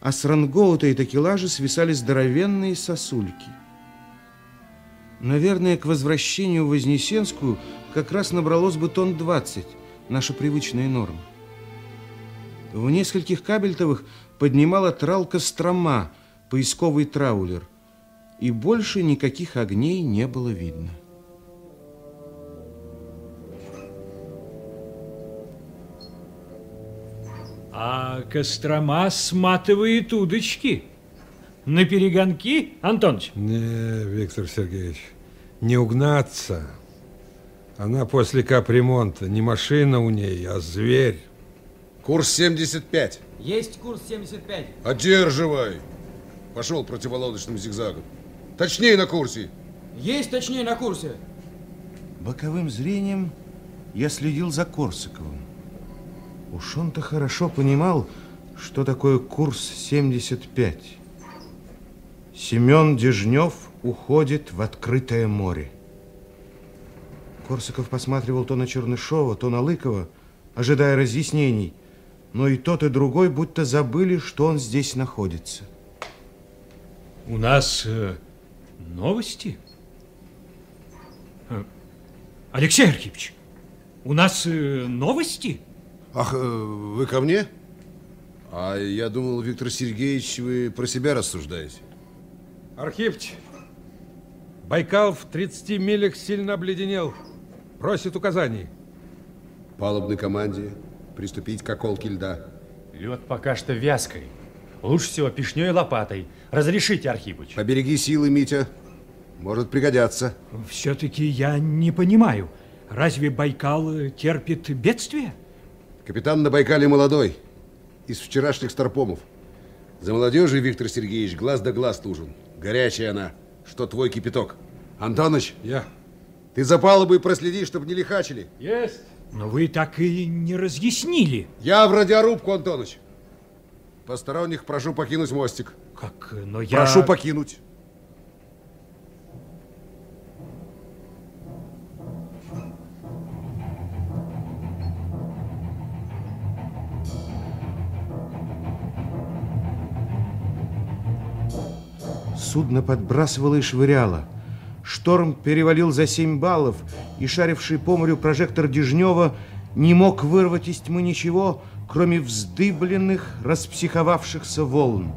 а с рангоута и такелажа свисали здоровенные сосульки. Наверное, к возвращению в Вознесенскую как раз набралось бы тонн 20, наша привычная норма. В нескольких кабельтовых поднимала трал Кострома, поисковый траулер, и больше никаких огней не было видно. А Кострома сматывает удочки. На перегонки, Антоныч? Не, Виктор Сергеевич, не угнаться. Она после капремонта не машина у ней, а зверь. Курс 75. Есть курс 75. Одерживай. Пошел противолодочным зигзагом. Точнее на курсе. Есть точнее на курсе. Боковым зрением я следил за Корсаковым. Уж он-то хорошо понимал, что такое курс 75. Семен Дежнев уходит в открытое море. Корсаков посматривал то на Чернышова, то на Лыкова, ожидая разъяснений, но и тот, и другой будто забыли, что он здесь находится. У нас э, новости? Э, Алексей Архипович, у нас э, новости? Ах, э, вы ко мне? А я думал, Виктор Сергеевич, вы про себя рассуждаете. Архипыч, Байкал в 30 милях сильно обледенел. Просит указаний. Палубной команде приступить к околке льда. Лед пока что вязкой. Лучше всего пешней и лопатой. Разрешите, Архипыч. Побереги силы, Митя. Может пригодятся. Все-таки я не понимаю. Разве Байкал терпит бедствие? Капитан на Байкале молодой, из вчерашних старпомов. За молодежью, Виктор Сергеевич, глаз да глаз нужен. Горячая она, что твой кипяток. Антоныч, Я. ты за палубой проследи, чтобы не лихачили. Есть. Но вы так и не разъяснили. Я в радиорубку, Антоныч. Посторонних прошу покинуть мостик. Как, но я... Прошу покинуть. Судно подбрасывало и швыряло. Шторм перевалил за семь баллов, и шаривший по морю прожектор Дежнева не мог вырвать из тьмы ничего, кроме вздыбленных, распсиховавшихся волн.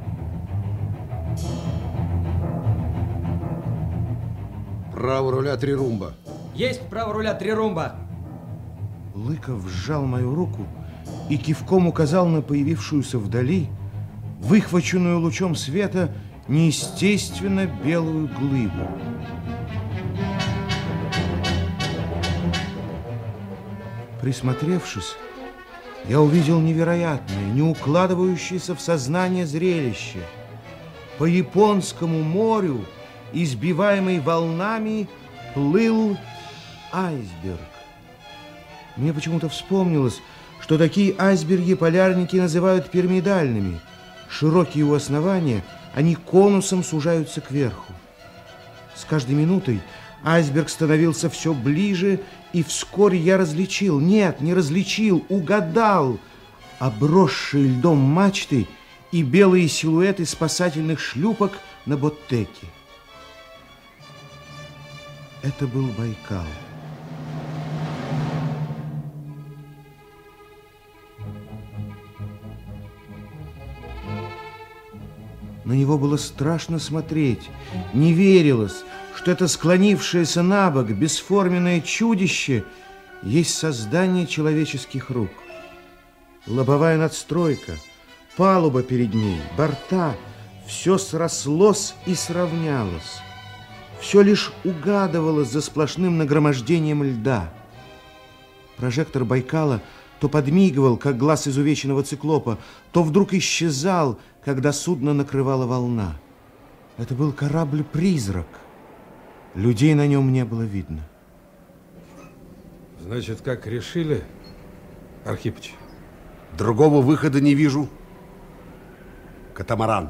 Право руля три румба. Есть право руля три румба. Лыков сжал мою руку и кивком указал на появившуюся вдали, выхваченную лучом света, неестественно белую глыбу. Присмотревшись, я увидел невероятное, не укладывающееся в сознание зрелище. По Японскому морю, избиваемый волнами, плыл айсберг. Мне почему-то вспомнилось, что такие айсберги полярники называют пирамидальными. Широкие у основания, они конусом сужаются кверху. С каждой минутой айсберг становился все ближе, и вскоре я различил, нет, не различил, угадал обросшие льдом мачты и белые силуэты спасательных шлюпок на Боттеке. Это был Байкал. На него было страшно смотреть. Не верилось, что это склонившееся на бок бесформенное чудище есть создание человеческих рук. Лобовая надстройка, палуба перед ней, борта — все срослось и сравнялось. Все лишь угадывалось за сплошным нагромождением льда. Прожектор Байкала то подмигивал, как глаз изувеченного циклопа, то вдруг исчезал, когда судно накрывала волна. Это был корабль-призрак. Людей на нем не было видно. Значит, как решили, Архипыч? Другого выхода не вижу. Катамаран.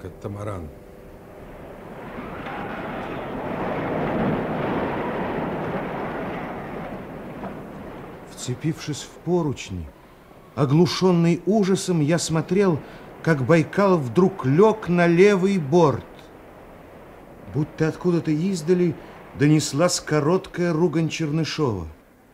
Катамаран. Вцепившись в поручни, Оглушенный ужасом, я смотрел, как Байкал вдруг лег на левый борт. Будто откуда-то издали донеслась короткая ругань Чернышова.